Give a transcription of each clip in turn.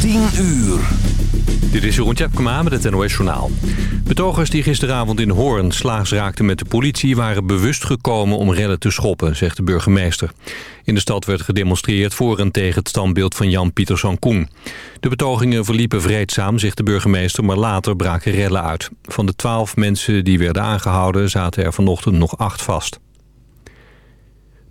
10 uur. Dit is Jeroen Tjepkema met het NOS Journaal. Betogers die gisteravond in Hoorn slaags raakten met de politie... waren bewust gekomen om rellen te schoppen, zegt de burgemeester. In de stad werd gedemonstreerd voor en tegen het standbeeld van Jan Pieterszoon Koen. De betogingen verliepen vreedzaam, zegt de burgemeester... maar later braken rellen uit. Van de twaalf mensen die werden aangehouden... zaten er vanochtend nog acht vast.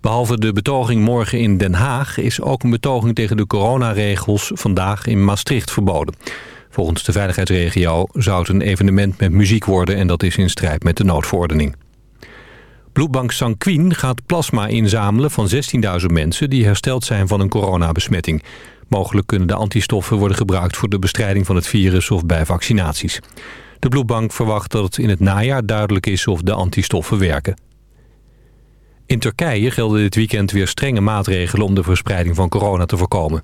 Behalve de betoging morgen in Den Haag... is ook een betoging tegen de coronaregels vandaag in Maastricht verboden. Volgens de veiligheidsregio zou het een evenement met muziek worden... en dat is in strijd met de noodverordening. Bloedbank Sanquin gaat plasma inzamelen van 16.000 mensen... die hersteld zijn van een coronabesmetting. Mogelijk kunnen de antistoffen worden gebruikt... voor de bestrijding van het virus of bij vaccinaties. De bloedbank verwacht dat het in het najaar duidelijk is of de antistoffen werken. In Turkije gelden dit weekend weer strenge maatregelen om de verspreiding van corona te voorkomen.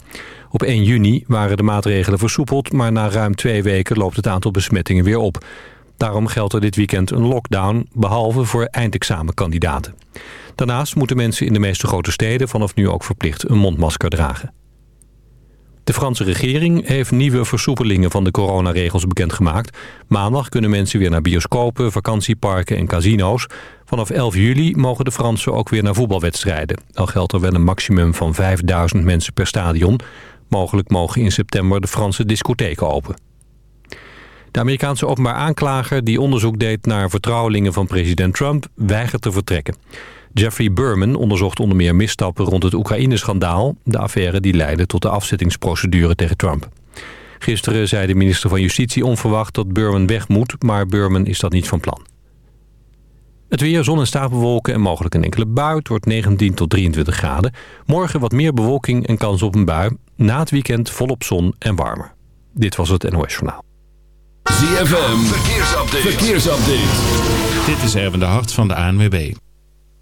Op 1 juni waren de maatregelen versoepeld, maar na ruim twee weken loopt het aantal besmettingen weer op. Daarom geldt er dit weekend een lockdown, behalve voor eindexamenkandidaten. Daarnaast moeten mensen in de meeste grote steden vanaf nu ook verplicht een mondmasker dragen. De Franse regering heeft nieuwe versoepelingen van de coronaregels bekendgemaakt. Maandag kunnen mensen weer naar bioscopen, vakantieparken en casino's. Vanaf 11 juli mogen de Fransen ook weer naar voetbalwedstrijden. Al geldt er wel een maximum van 5000 mensen per stadion. Mogelijk mogen in september de Franse discotheken open. De Amerikaanse openbaar aanklager die onderzoek deed naar vertrouwelingen van president Trump weigert te vertrekken. Jeffrey Berman onderzocht onder meer misstappen rond het Oekraïne-schandaal... de affaire die leidde tot de afzettingsprocedure tegen Trump. Gisteren zei de minister van Justitie onverwacht dat Berman weg moet... maar Berman is dat niet van plan. Het weer, zon en stapelwolken en mogelijk een enkele bui. Het wordt 19 tot 23 graden. Morgen wat meer bewolking en kans op een bui. Na het weekend volop zon en warmer. Dit was het NOS Journaal. ZFM, verkeersupdate. verkeersupdate. Dit is Erwin de Hart van de ANWB.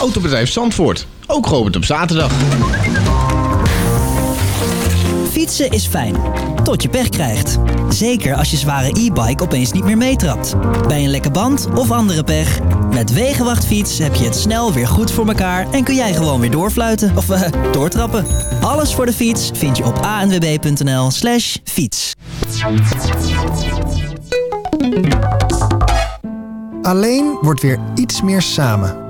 Autobedrijf Zandvoort. Ook geopend op zaterdag. Fietsen is fijn. Tot je pech krijgt. Zeker als je zware e-bike opeens niet meer meetrapt. Bij een lekke band of andere pech. Met Wegenwachtfiets heb je het snel weer goed voor elkaar... en kun jij gewoon weer doorfluiten of uh, doortrappen. Alles voor de fiets vind je op anwb.nl slash fiets. Alleen wordt weer iets meer samen.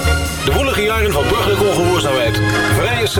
Jaren van burgerlijke ongehoorzaamheid, vrije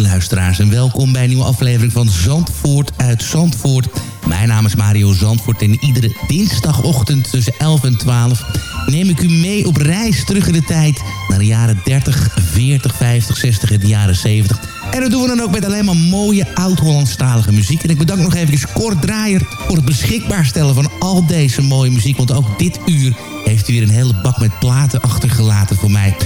luisteraars en welkom bij een nieuwe aflevering van Zandvoort uit Zandvoort. Mijn naam is Mario Zandvoort en iedere dinsdagochtend tussen 11 en 12 neem ik u mee op reis terug in de tijd naar de jaren 30, 40, 50, 60 en de jaren 70. En dat doen we dan ook met alleen maar mooie oud-Hollandstalige muziek. En ik bedank nog even Kort Draaier voor het beschikbaar stellen van al deze mooie muziek. Want ook dit uur heeft hij weer een hele bak met platen achtergelaten voor mij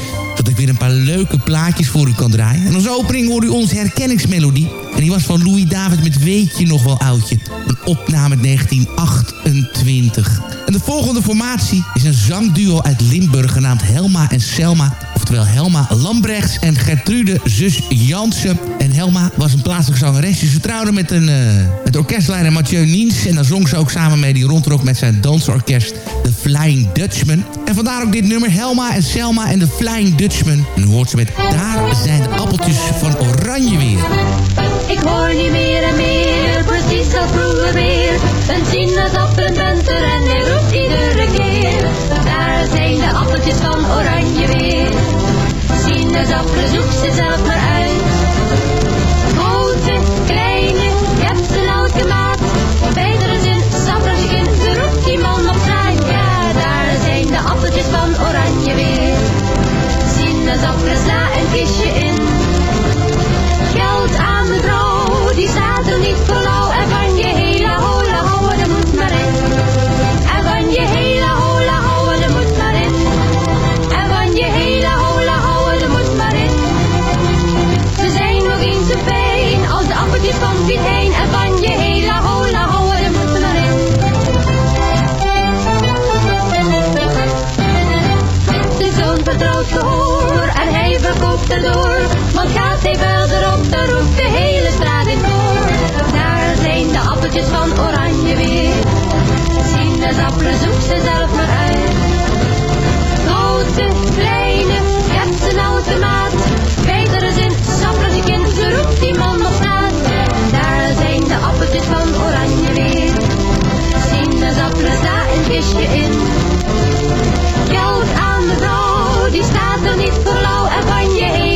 dat ik weer een paar leuke plaatjes voor u kan draaien. En als opening hoorde u onze herkenningsmelodie. En die was van Louis David met Weet je nog wel oudje. Een opname 1928. En de volgende formatie is een zangduo uit Limburg genaamd Helma en Selma. Oftewel Helma Lambrechts en Gertrude zus Jansen. En Helma was een plaatselijke zangeresje. Ze trouwde met, een, uh, met orkestleider Mathieu Niens. En dan zong ze ook samen mee die rondtrok met zijn dansorkest The Flying Dutchman. En vandaar ook dit nummer Helma en Selma en The Flying Dutchman. En u hoort ze met Daar zijn de appeltjes van oranje weer. Ik hoor niet meer en meer, als vroeger weer. Een sinaasappel bent er en hij roept iedere keer. Daar zijn de appeltjes van oranje weer. Sinaasappelen zoek ze zelf maar uit. Grote, kleine, je hebt ze elke maat. Beide zin, sappeltje in, ze roept die man op straat. Ja, daar zijn de appeltjes van oranje weer. Sinaasappelen sla een kistje in. weer. Sinaasappelen, zoek ze zelf maar uit. Grote, kleine, je zijn een oude maat. Weet kind, ze roept die man nog straat. Daar zijn de appeltjes van oranje weer. Sinaasappelen, sta een kistje in. Geld aan de vrouw, die staat er niet voor lauw en van je heen.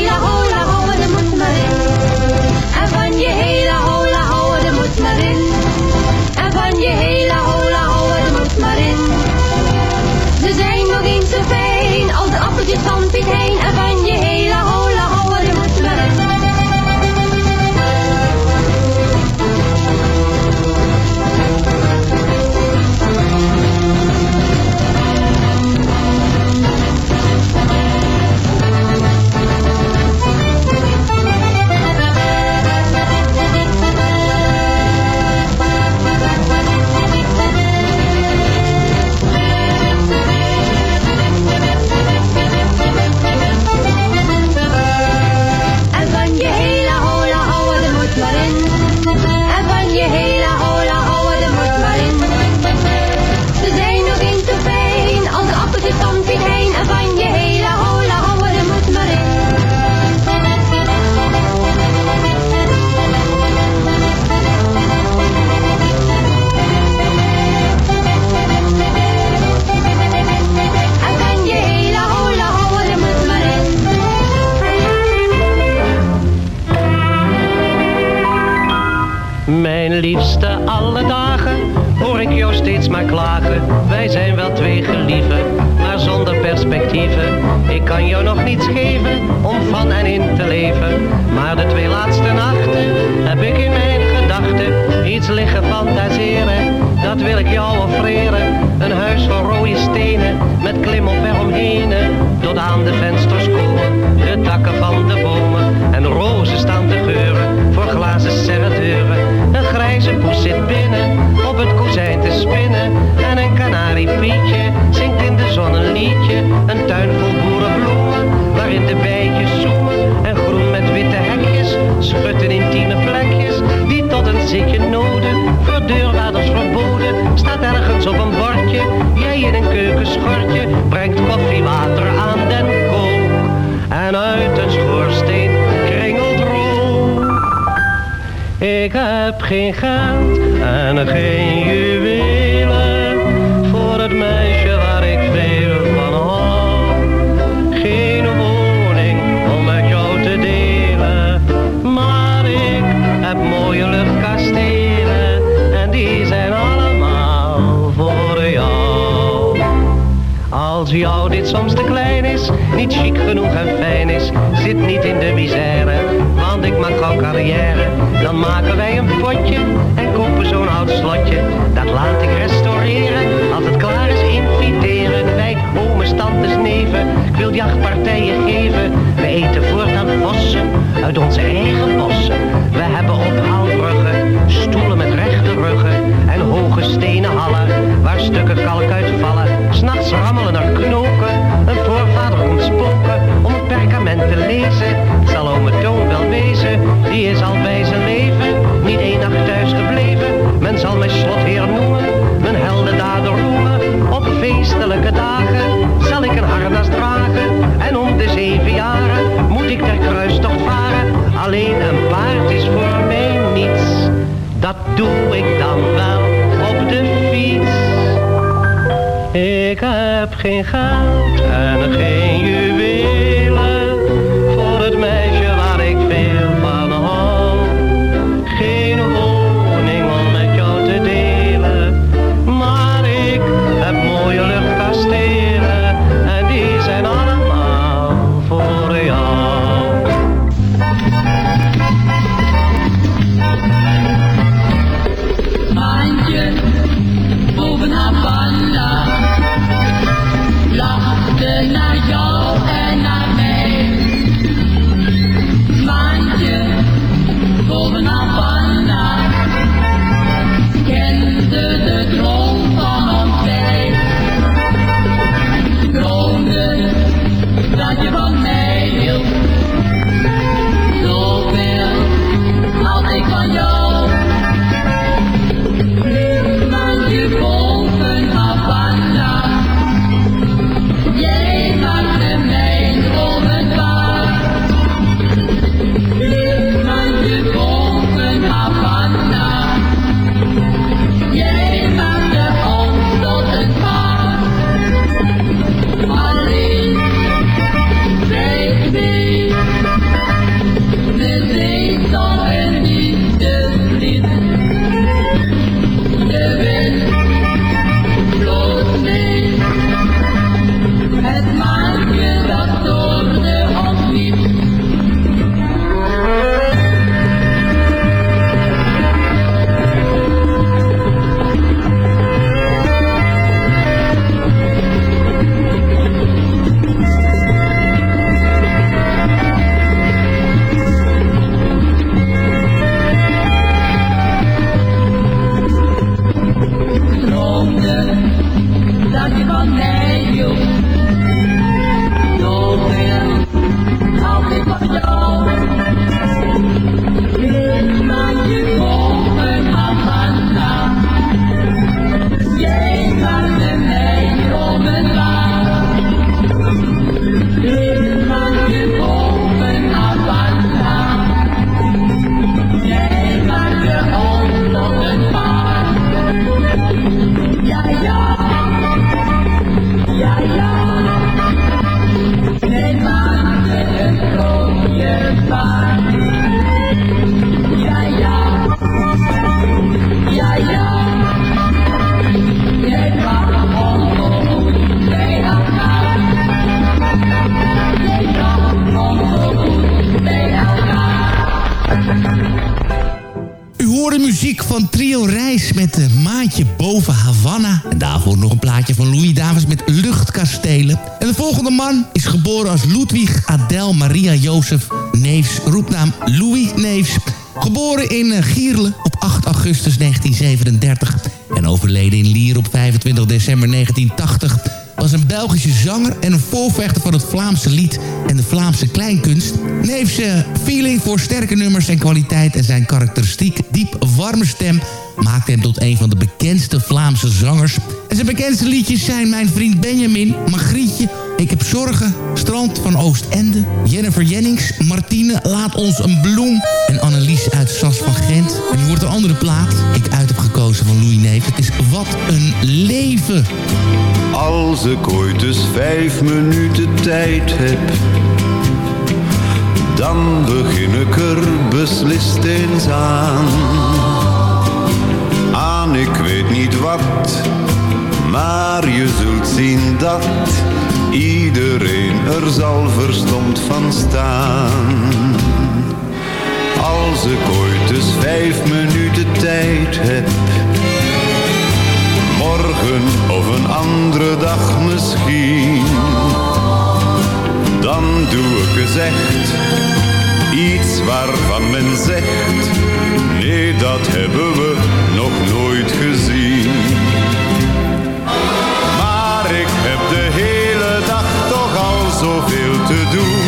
Geen geld en geen juwelen voor het meisje waar ik veel van hou. Geen woning om met jou te delen, maar ik heb mooie luchtkastelen en die zijn allemaal voor jou. Als jou dit soms te klein is, niet chic genoeg en fijn is, zit niet in de misère, want ik maak gauw carrière. Dan maken wij een potje en kopen zo'n oud slotje, dat laat ik restaureren. Als het klaar is, inviteren wij ooms, tantes, neven. Ik wil jachtpartijen geven, we eten voortaan vossen uit onze eigen bossen. We hebben ophaalbruggen, stoelen met rechte ruggen en hoge stenen hallen waar stukken kalk uitvallen. S'nachts rammelen er knoken, een voorvader komt spoken om het perkament te lezen. Die is al bij zijn leven niet één nacht thuis gebleven. Men zal mij slotheer noemen, mijn heldendaden roemen. Op feestelijke dagen zal ik een harnas dragen en om de zeven jaren moet ik ter kruistocht varen. Alleen een paard is voor mij niets, dat doe ik dan wel op de fiets. Ik heb geen geld en geen juwelen voor het meisje van Trio Reis met de Maatje boven Havana. En daarvoor nog een plaatje van Louis Davis met Luchtkastelen. En de volgende man is geboren als Ludwig Adel Maria Jozef Neefs, roepnaam Louis Neefs. Geboren in eh, Gierle op 8 augustus 1937 en overleden in Lier op 25 december 1980 was een Belgische zanger en een voorvechter van het Vlaamse lied en de Vlaamse kleinkunst. Neefs feeling voor sterke nummers en kwaliteit en zijn karakteristiek diep warme stem maakte hem tot een van de bekendste Vlaamse zangers. En zijn bekendste liedjes zijn Mijn Vriend Benjamin, Magrietje, Ik heb zorgen, Strand van Oostende, Jennifer Jennings, Martine, Laat ons een bloem en Annelies uit Sas van Gent. En nu wordt een andere plaat ik uit heb gekozen van Louis Neef. Het is Wat een leven. Als ik ooit eens vijf minuten tijd heb Dan begin ik er beslist eens aan Aan ik weet niet wat Maar je zult zien dat er zal verstomd van staan Als ik ooit eens vijf minuten tijd heb morgen of een andere dag misschien. Dan doe ik echt iets waarvan men zegt, nee dat hebben we nog nooit gezien. Maar ik heb de al zoveel te doen.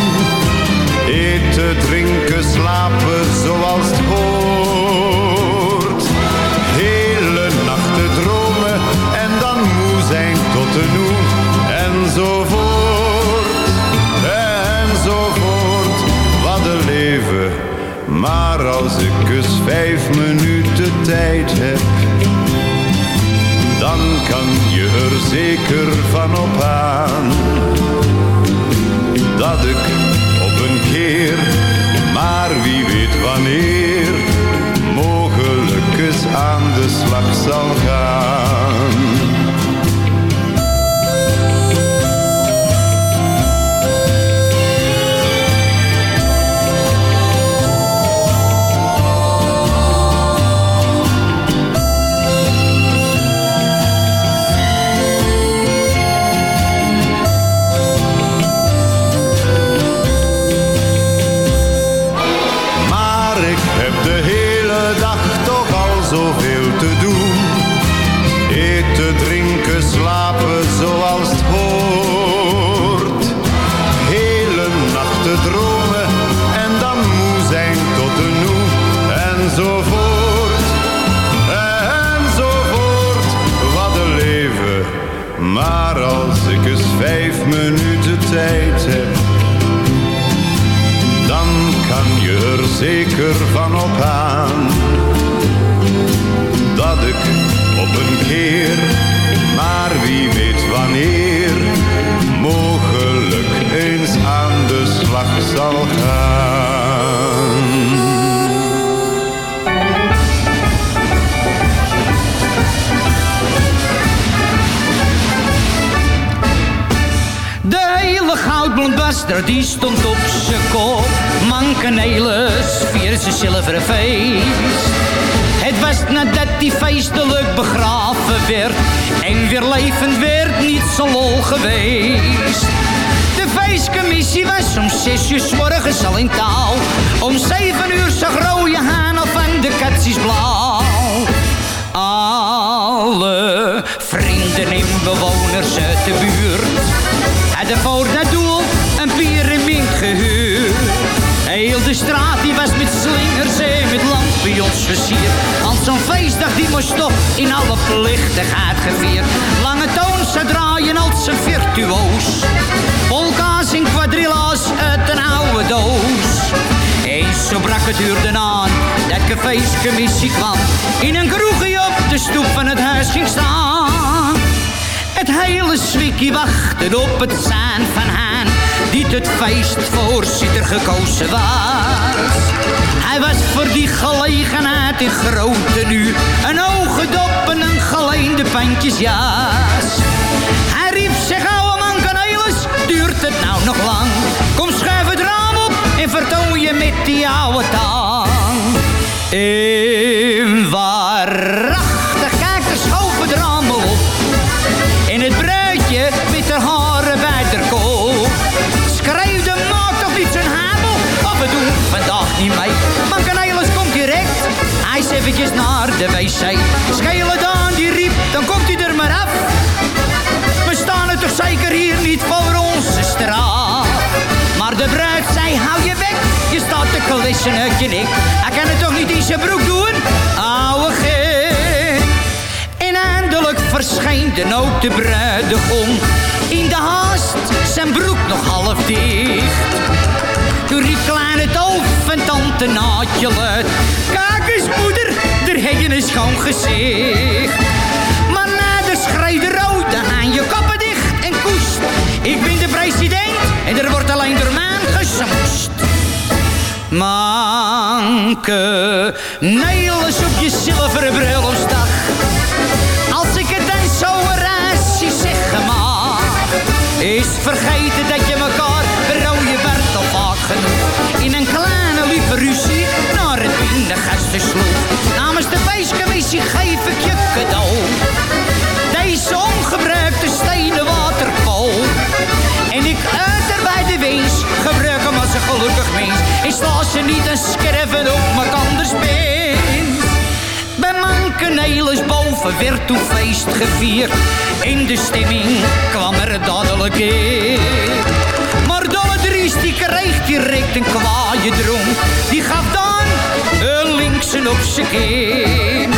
Eten, drinken, slapen zoals het hoort. Hele nachten dromen en dan moe zijn tot de noe. Enzovoort, enzovoort. Wat een leven. Maar als ik eens vijf minuten tijd heb, dan kan je er zeker van op aan. Ik op een keer, maar wie weet wanneer, mogelijk eens aan de slag zal gaan. Zeker van op aan dat ik op een keer, maar wie weet wanneer, mogelijk eens aan de slag zal gaan. De hele goudblond die stond op zijn kop. Zilveren feest. Het was nadat die feestelijk begraven werd. En weer levend werd, niet zo lol geweest. De feestcommissie was om zes uur morgens al in touw. Om zeven uur zag rode haan al van de katsies blauw. Alle vrienden en bewoners uit de buurt hadden voor dat doel een piramid gehuurd. Heel de straat Als zo'n feestdag die moest toch in alle plechtigheid gevierd. Lange toon zou draaien als een virtuoos. Polka's en quadrilla's uit een oude doos. Eens zo brak het uur aan dat de feestcommissie kwam. In een kroegje op de stoep van het huis ging staan. Het hele zwikkie wachtte op het zijn van Haan, die het feestvoorzitter gekozen was. Hij was voor die gelegenheid in grote nu, een ogendop en een geleende pandjesjas. Hij riep zich, ouwe man Cornelis, duurt het nou nog lang? Kom schuif het raam op en vertoon je met die oude tang. En waar naar de wc. Schelen dan, die riep, dan komt hij er maar af. We staan er toch zeker hier niet voor onze straat. Maar de bruid zei, hou je weg, je staat te klissen uit je. Hij kan het toch niet in zijn broek doen? Ouwe gek. En eindelijk verscheen de nood de bruidegom. In de haast, zijn broek nog half dicht. Toen riep kleine doof en tante Naatje luid. Kijk eens moeder, heb je een schoon gezicht. Maar na de schreeuwde rood, aan je koppen dicht en koest. Ik ben de president en er wordt alleen door mij gesamst. Manke, Nederlands op je zilveren bruiloftsdag. Als ik het dan zo raasje zeggen mag. Is vergeten dat je elkaar rode werd al vaak genoeg. Namens de feestcommissie geef ik je cadeau. Deze ongebruikte stenen waterkool. En ik uit er bij de wees, gebruik hem als een gelukkig mens. Ik sla ze niet een scherven op mekanders beens. Bij Mankenelis boven werd toen feest gevierd. In de stemming kwam er dadelijk in. Die kreeg direct een kwaaie dronk. Die gaf dan een linksen op zijn kin.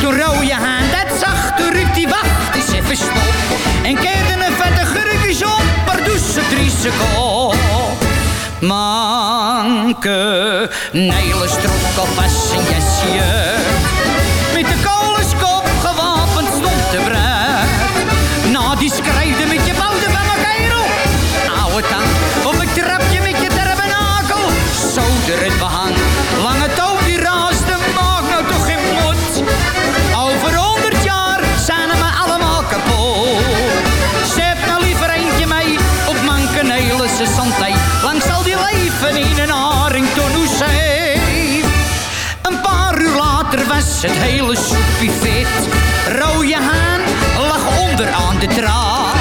Toen rode haan dat zag, toen riep die wacht eens even stop. En keerde een vette gurkjes op, maar doe ze drie seconden. Manke, Nederlands trok alvast zijn jasje. In een Harington Hoezee. Een paar uur later was het hele soepie fit. Rode haan lag onder aan de draad.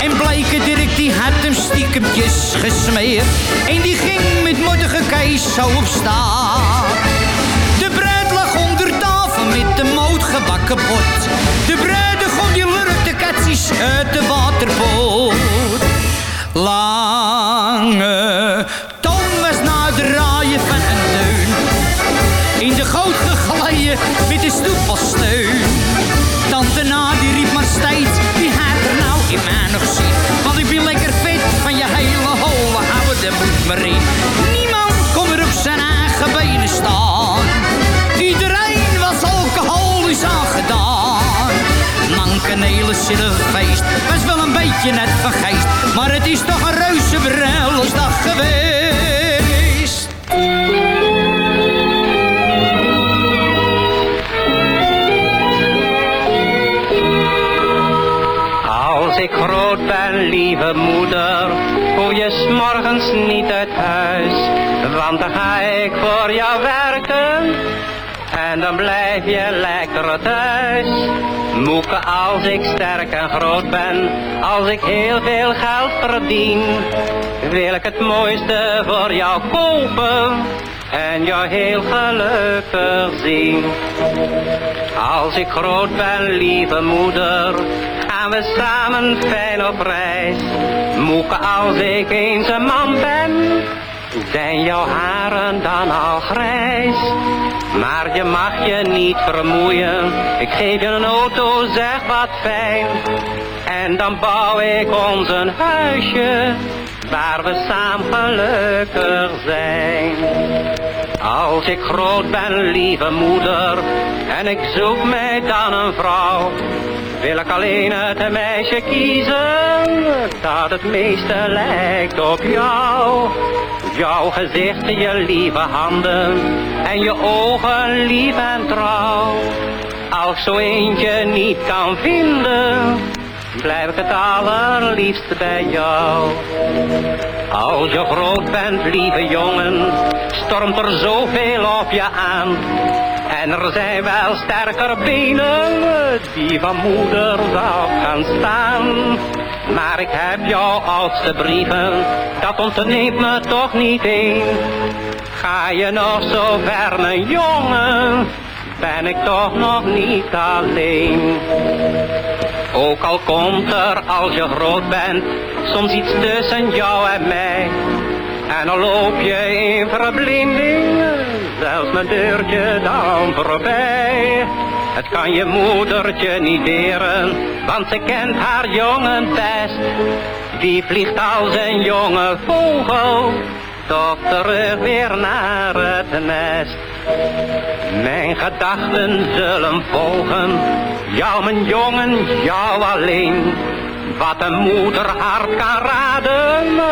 En blijke Dirk die had hem stiekemtjes gesmeerd. En die ging met mottige keis op staat. De bruid lag onder tafel met de moot gebakken bot. De bruidegom die lurkte katsies uit de waterpoot. Lange Mankenele feest was wel een beetje net van geest. Maar het is toch een reuze bruiloftsdag geweest. Als ik groot ben, lieve moeder, hoef je s'morgens niet uit huis. Want dan ga ik voor jou werken en dan blijf je lekker thuis. Moeke, als ik sterk en groot ben, als ik heel veel geld verdien, wil ik het mooiste voor jou kopen en jou heel gelukkig zien. Als ik groot ben, lieve moeder, gaan we samen fijn op reis. Moeke, als ik eens een man ben, zijn jouw haren dan al grijs? Maar je mag je niet vermoeien, ik geef je een auto, zeg wat fijn. En dan bouw ik ons een huisje, waar we samen gelukkig zijn. Als ik groot ben, lieve moeder, en ik zoek mij dan een vrouw, wil ik alleen het meisje kiezen, dat het meeste lijkt op jou. Jouw gezicht, je lieve handen, en je ogen lief en trouw. Als zo eentje niet kan vinden, blijf ik het allerliefst bij jou. Als je groot bent, lieve jongen, stormt er zoveel op je aan. En er zijn wel sterker benen die van moeder gaan staan. Maar ik heb jouw oudste brieven, dat ontneemt me toch niet één. Ga je nog zo ver, mijn jongen, ben ik toch nog niet alleen. Ook al komt er als je groot bent, soms iets tussen jou en mij. En dan loop je in verblinding, zelfs mijn deurtje dan voorbij. Het kan je moedertje niet deren, want ze kent haar jongen best. Die vliegt als een jonge vogel, toch terug weer naar het nest. Mijn gedachten zullen volgen, jou mijn jongen, jou alleen. Wat een moeder hart kan raden,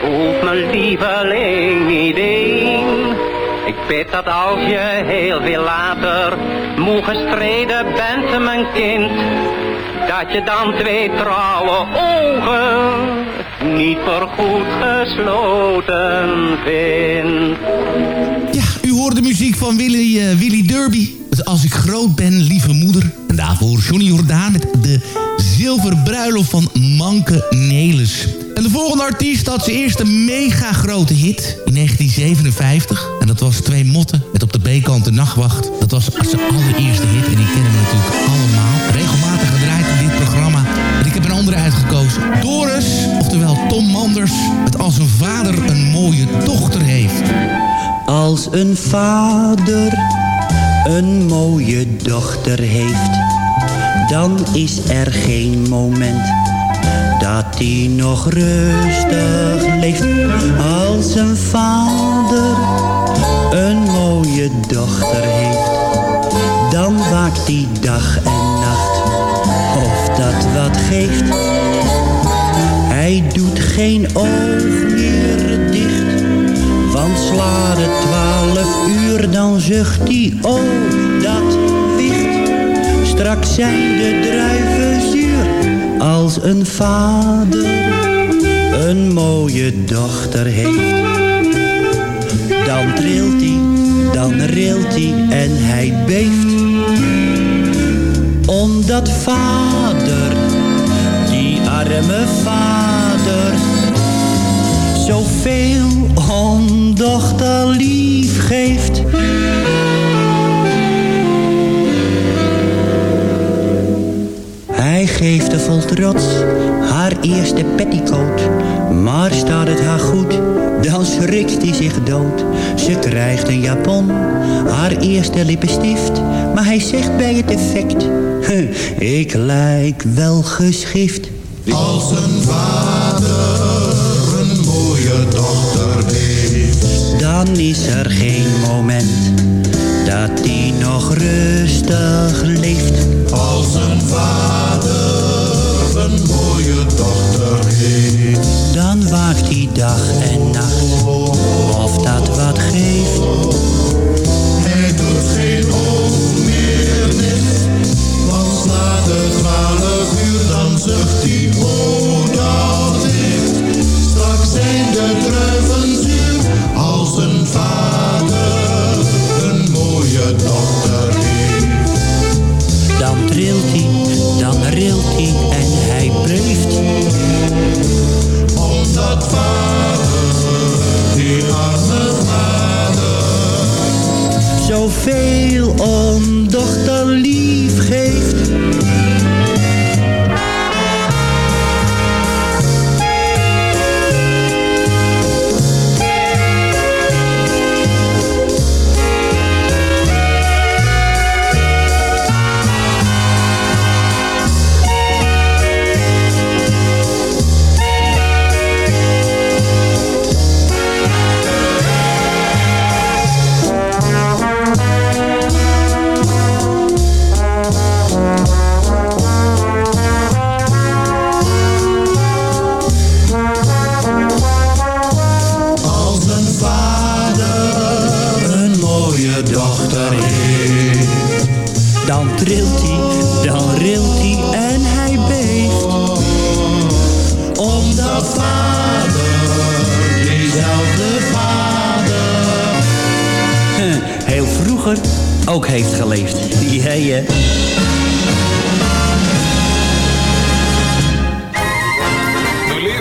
voelt mijn lieveling niet een. Ik bid dat als je heel veel later moe gestreden bent, mijn kind, dat je dan twee trouwe ogen niet voorgoed gesloten vindt. Ja, u hoort de muziek van Willy, uh, Willy Derby. Dus als ik groot ben, lieve moeder. En daarvoor Johnny Jordaan met de zilverbruiloft van Manke Nelis. En de volgende artiest had zijn eerste mega grote hit in 1957. En dat was Twee Motten met op de B-kant de Nachtwacht. Dat was zijn allereerste hit en die kennen we natuurlijk allemaal. Regelmatig gedraaid in dit programma. En ik heb een andere uitgekozen. Doris, oftewel Tom Manders, met als een vader een mooie dochter heeft. Als een vader een mooie dochter heeft, dan is er geen moment dat hij nog rustig leeft. Als een vader een mooie dochter heeft, dan waakt hij dag en nacht, of dat wat geeft. Hij doet geen oog meer dicht, want slaat het twaalf uur, dan zucht hij, oh dat wicht. Straks zijn de druiven als een vader een mooie dochter heeft. Dan trilt hij, dan rilt hij en hij beeft. Omdat vader, die arme vader, zoveel om dochter lief geeft. Geeft er vol trots haar eerste petticoat. Maar staat het haar goed, dan schrikt hij zich dood. Ze krijgt een japon, haar eerste lippenstift. Maar hij zegt bij het effect, ik lijk wel geschift. Als een vader een mooie dochter heeft. Dan is er geen moment dat hij nog rustig leeft. Als een vader een mooie dochter heeft. Dan waakt hij dag en nacht, of dat wat geeft. Zoveel om ook heeft geleefd. Ja.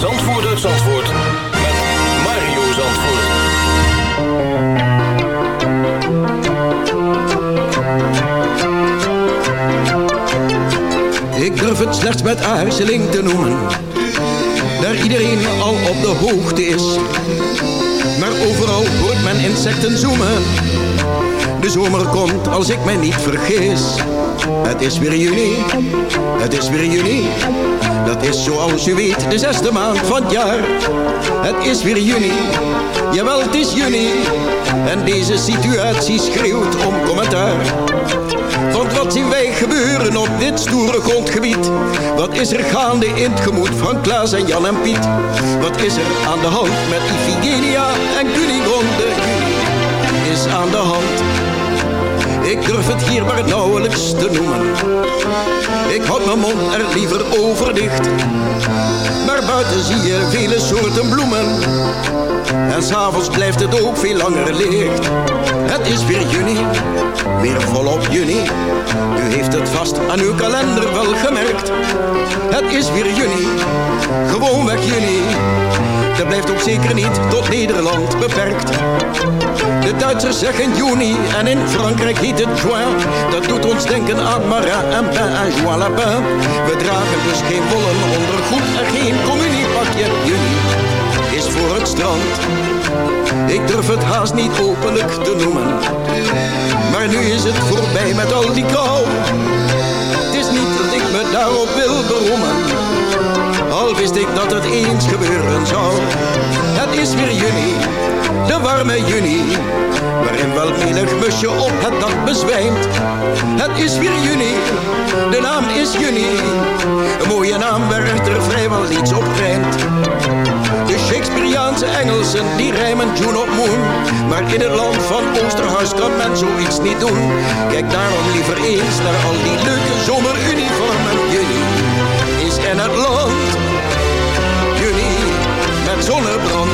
Zandvoort uit Zandvoort met Mario Zandvoort. Ik durf het slechts met aarzeling te noemen. Daar iedereen al op de hoogte is. Maar overal hoort men insecten zoemen. De zomer komt als ik mij niet vergis. Het is weer juni, het is weer juni. Dat is zoals u weet de zesde maand van het jaar. Het is weer juni, jawel het is juni. En deze situatie schreeuwt om commentaar. Want wat zien wij gebeuren op dit stoere grondgebied? Wat is er gaande in het gemoed van Klaas en Jan en Piet? Wat is er aan de hand met Iphigenia en Cunigonde? Is aan de hand. Ik durf het hier maar nauwelijks te noemen. Ik houd mijn mond er liever over dicht. Maar buiten zie je vele soorten bloemen. En s'avonds blijft het ook veel langer licht. Het is weer juni, weer volop juni. U heeft het vast aan uw kalender wel gemerkt. Het is weer juni, gewoonweg juni. Dat blijft ook zeker niet tot Nederland beperkt. De Duitsers zeggen juni en in Frankrijk heet het juin. Dat doet ons denken aan marin en pain en joie lapin. We dragen dus geen wollen ondergoed en geen communiepakje. Juni is voor het strand. Ik durf het haast niet openlijk te noemen. Maar nu is het voorbij met al die kou. Het is niet dat ik me daarop wil beroemen. Al wist ik dat het eens gebeuren zou. Het is weer juni, de warme juni. Waarin wel menig musje op het dak bezwijmt. Het is weer juni, de naam is juni. Een mooie naam waar er vrijwel niets op rijmt. De Shakespeareaanse Engelsen die rijmen June op Moon. Maar in het land van Oosterhuis kan men zoiets niet doen. Kijk daarom liever eens naar al die leuke zomeruniformen. Juni is en het land. Zonnebrand.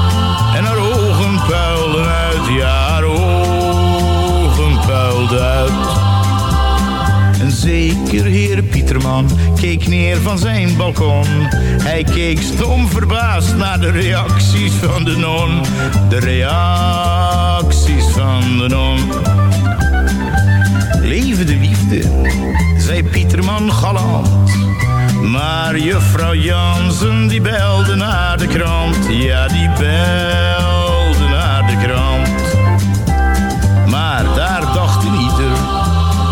Ogen puilden uit, ja, haar ogen puilden uit. En zeker heer Pieterman keek neer van zijn balkon. Hij keek stom verbaasd naar de reacties van de non. De reacties van de non. Leven de liefde, zei Pieterman galant. Maar juffrouw Jansen die belde naar de krant. Ja, die belde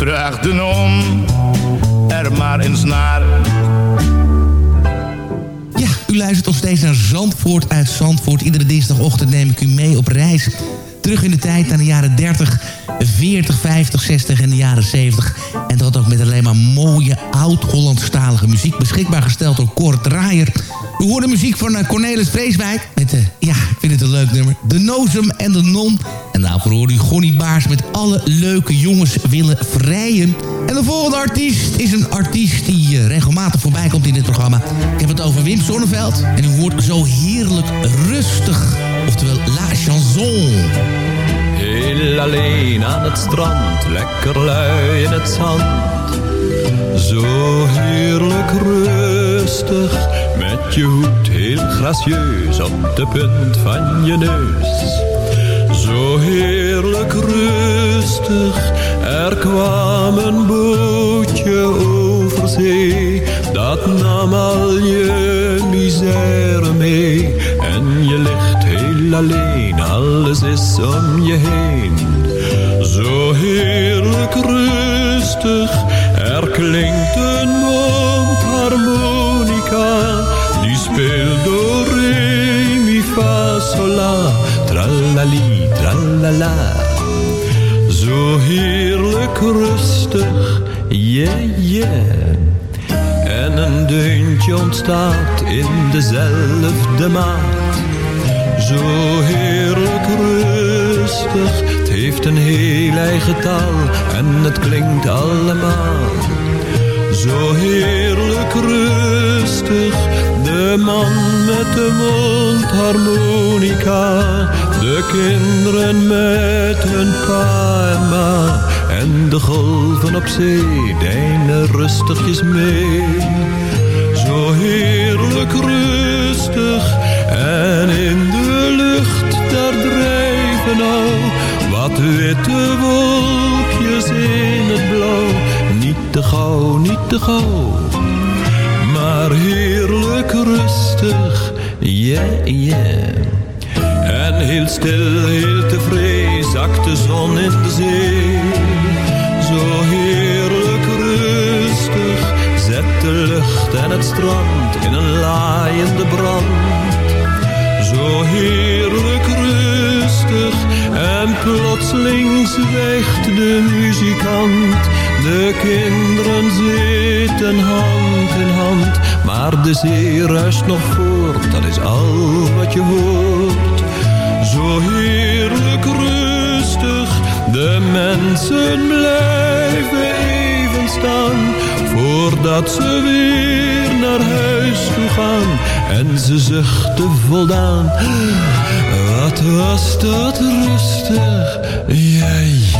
Vraag de non er maar eens naar. Ja, u luistert nog steeds naar Zandvoort uit Zandvoort. Iedere dinsdagochtend neem ik u mee op reis. Terug in de tijd naar de jaren 30, 40, 50, 60 en de jaren 70. En dat ook met alleen maar mooie oud-Hollandstalige muziek. Beschikbaar gesteld door Cor Draaier. We horen muziek van eh, Cornelis Vreeswijk. Met, uh, ja, ik vind het een leuk nummer. De Nozem en de Non. En daarvoor hoorde u Gonnie Baars met alle leuke jongens willen vrijen. En de volgende artiest is een artiest die eh, regelmatig voorbij komt in dit programma. Ik heb het over Wim Sonneveld. En u hoort zo heerlijk rustig. Oftewel La Chanson. Heel alleen aan het strand, lekker lui in het zand. Zo heerlijk rustig, met je hoed heel gracieus op de punt van je neus. Zo heerlijk rustig, er kwam een bootje over zee. Dat nam al je misère mee en je ligt heel alleen, alles is om je heen. Zo heerlijk rustig, er klinkt een mondharmonica. Die speelt door re, mi, fa, sol, la, tralali, tralala. Zo heerlijk rustig, yeah, yeah. En een deuntje ontstaat in dezelfde maat. Zo heerlijk rustig, het heeft een heel eigen taal en het klinkt allemaal. Zo heerlijk rustig, de man met de mondharmonica, de kinderen met hun pa en ma, en de golven op zee deinen rustigjes mee. Zo heerlijk rustig en in de lucht daar drijven al wat witte wolkjes in het blauw. Niet te gauw, niet te gauw, maar heerlijk rustig, yeah, yeah. Heel stil, heel tevreden zakt de zon in de zee. Zo heerlijk rustig zet de lucht en het strand in een laaiende brand. Zo heerlijk rustig en plotseling zwijgt de muzikant. De kinderen zitten hand in hand, maar de zee ruist nog voort, dat is al wat je hoort. Heerlijk rustig, de mensen blijven even staan, voordat ze weer naar huis toe gaan. En ze zuchten voldaan, wat was dat rustig, ja.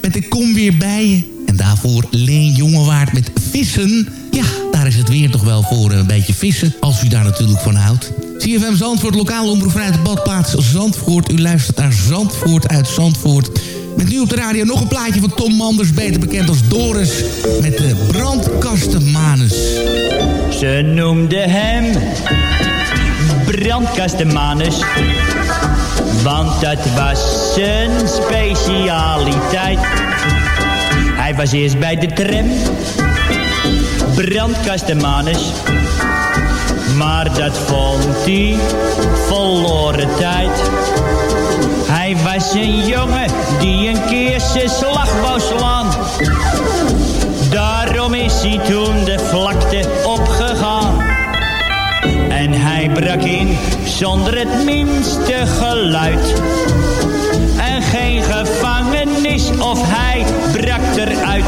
Met Ik Kom Weer Bij Je. En daarvoor Leen Jongewaard met Vissen. Ja, daar is het weer toch wel voor een beetje vissen. Als u daar natuurlijk van houdt. CFM Zandvoort, lokale omroep vanuit de badplaats Zandvoort. U luistert naar Zandvoort uit Zandvoort. Met nu op de radio nog een plaatje van Tom Manders, beter bekend als Doris. Met de brandkastenmanus. Ze noemde hem brandkastenmanus. Want dat was zijn specialiteit. Hij was eerst bij de tram, brandkastenmanus. Maar dat vond hij verloren tijd. Hij was een jongen die een keer zijn slag wou slaan. Daarom is hij toen de vlakte opgegaan. Brak in zonder het minste geluid. En geen gevangenis of hij brak eruit.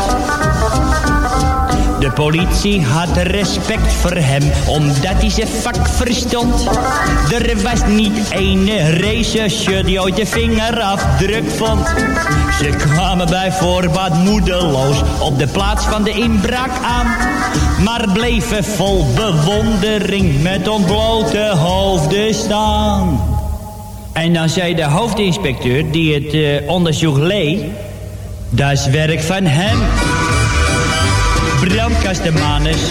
De politie had respect voor hem, omdat hij zijn vak verstond. Er was niet ene rechercheur die ooit de vingerafdruk vond. Ze kwamen bij voorbaat moedeloos op de plaats van de inbraak aan. Maar bleven vol bewondering met ontblote hoofden staan. En dan zei de hoofdinspecteur die het eh, onderzoek leed... Dat is werk van hem brandkastenmanus.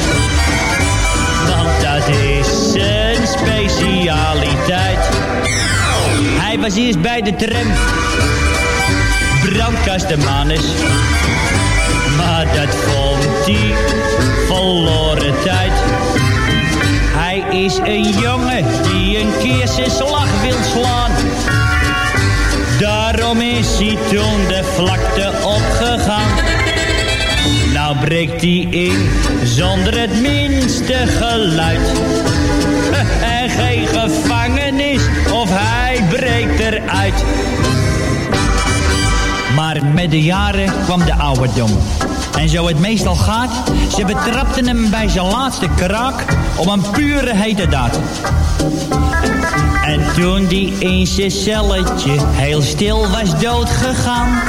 Want dat is zijn specialiteit. Hij was eerst bij de tram. Brandkastenmanus. Maar dat vond hij verloren tijd. Hij is een jongen die een keer zijn slag wil slaan. Daarom is hij toen de vlakte opgegaan. Nou breekt hij in zonder het minste geluid. En geen gevangenis of hij breekt eruit. Maar met de jaren kwam de ouderdom. En zo het meestal gaat, ze betrapten hem bij zijn laatste kraak om een pure hete daad. En toen die in zijn celletje heel stil was doodgegaan,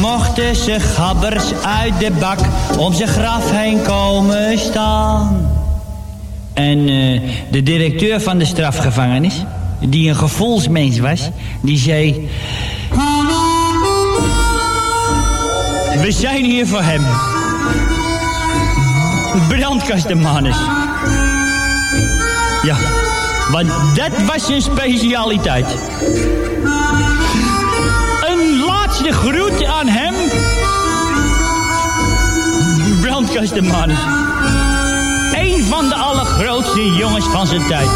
mochten ze gabbers uit de bak om zijn graf heen komen staan. En eh, de directeur van de strafgevangenis, die een gevoelsmens was, die zei... We zijn hier voor hem. Brandkastenmanus. Ja, want dat was zijn specialiteit. Groet aan hem. Brandkastenmanus. Een van de allergrootste jongens van zijn tijd.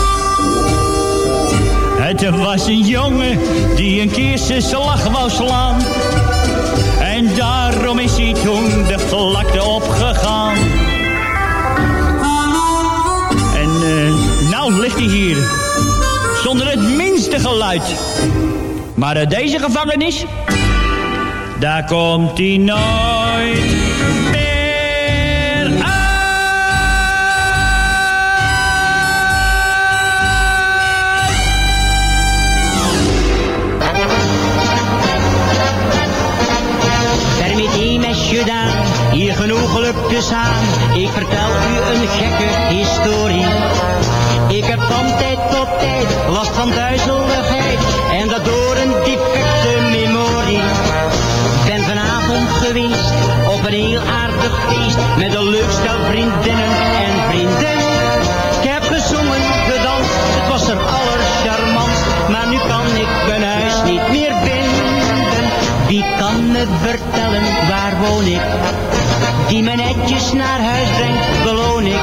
Het was een jongen die een keer zijn slag wou slaan. En daarom is hij toen de vlakte opgegaan. En uh, nou ligt hij hier, zonder het minste geluid. Maar uit deze gevangenis, daar komt hij nooit meer uit. gedaan, hier genoeg gelukjes aan. Ik vertel u een gekke historie. Ik heb van tijd tot tijd last van duizeligheid met een leuk stel vriendinnen en vrienden. Ik heb gezongen, gedanst, het was er allercharmantst, maar nu kan ik mijn huis niet meer vinden. Wie kan me vertellen waar woon ik? Die me netjes naar huis brengt, beloon ik.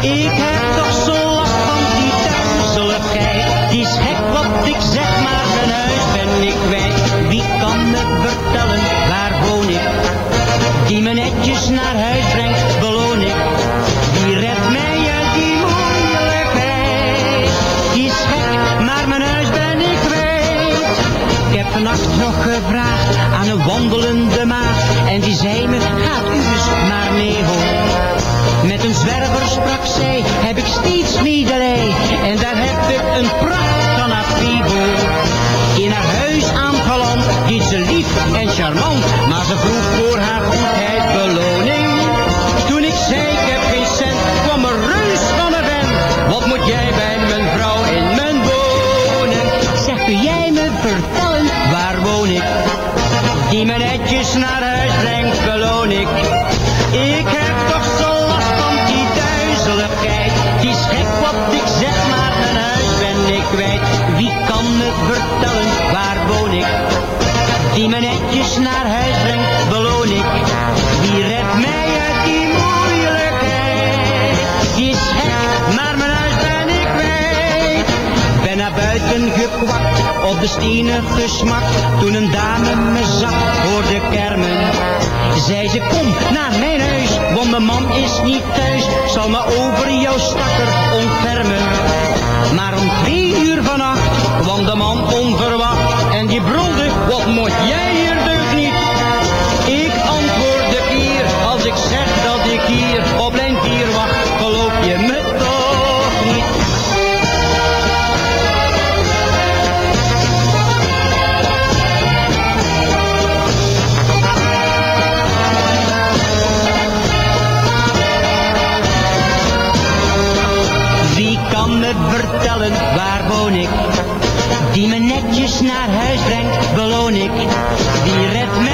Ik heb toch zo last van die duizeligheid. Die is gek wat ik zeg, maar mijn huis ben ik kwijt. Wie kan me vertellen? Die me netjes naar huis brengt, beloon ik. Die redt mij uit die moeilijkheid. Die is gek, maar mijn huis ben ik kwijt. Ik heb vannacht nog gevraagd aan een wandelende maag. En die zei me, gaat u eens maar mee hoor. Met een zwerver sprak zij, heb ik steeds medelij. En daar heb ik een pracht van Apibo. Ze lief en charmant. Maar ze vroeg voor haar goedheid beloning. Toen ik zei, ik heb geen cent, kwam een reus van een vent. Wat moet jij bij mijn vrouw in mijn woning? Zeg, kun jij me vertellen, waar woon ik? Die me netjes naar huis brengt, beloon ik. Stenen gesmakt. Toen een dame me zag voor de kermen. Zei ze, kom naar mijn huis, want mijn man is niet thuis. Zal me over jouw stakker ontfermen. Maar om twee uur vannacht kwam de man onverwacht. En die brulde, wat moet jij hier deugd niet? Ik antwoordde hier, als ik zeg dat ik hier op waar woon ik? Die me netjes naar huis brengt, beloon ik. Die redt mij